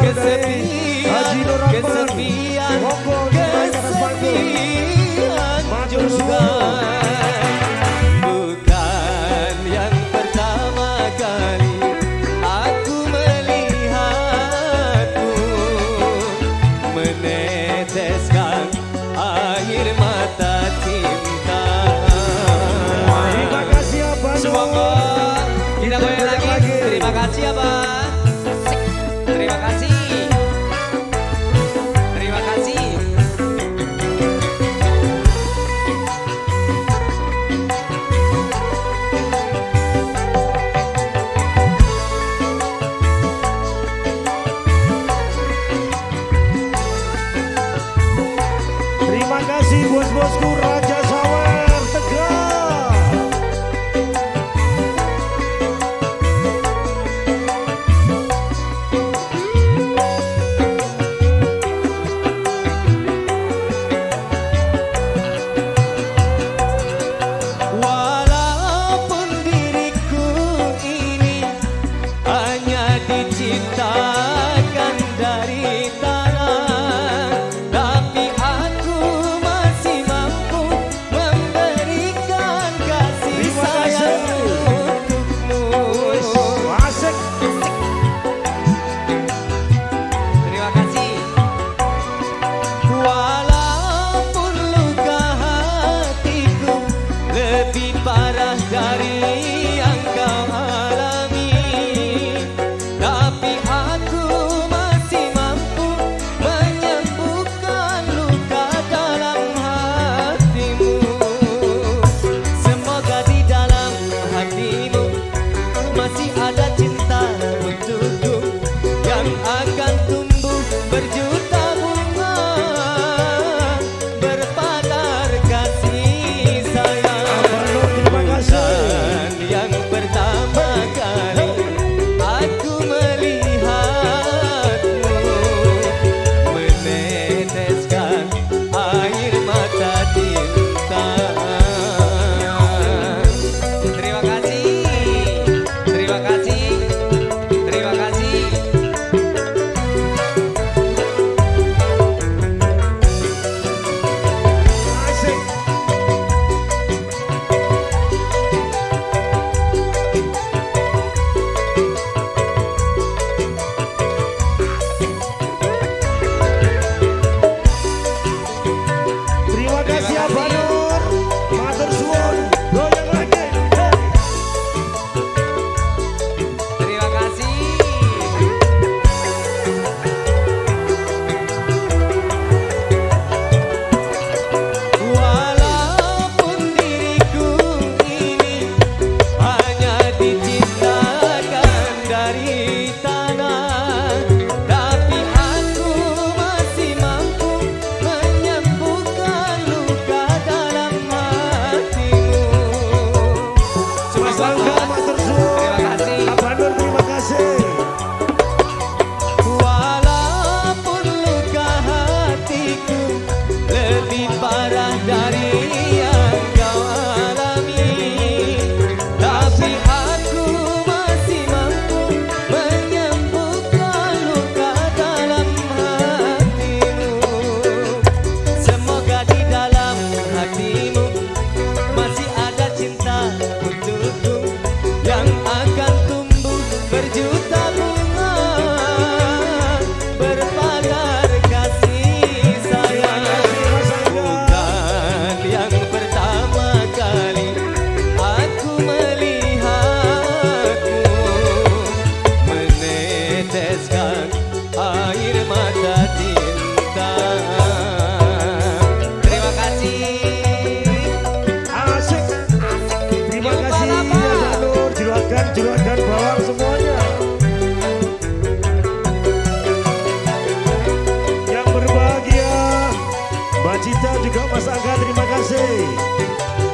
que se que se. do Mbak Cita juga Mas Angga terima kasih.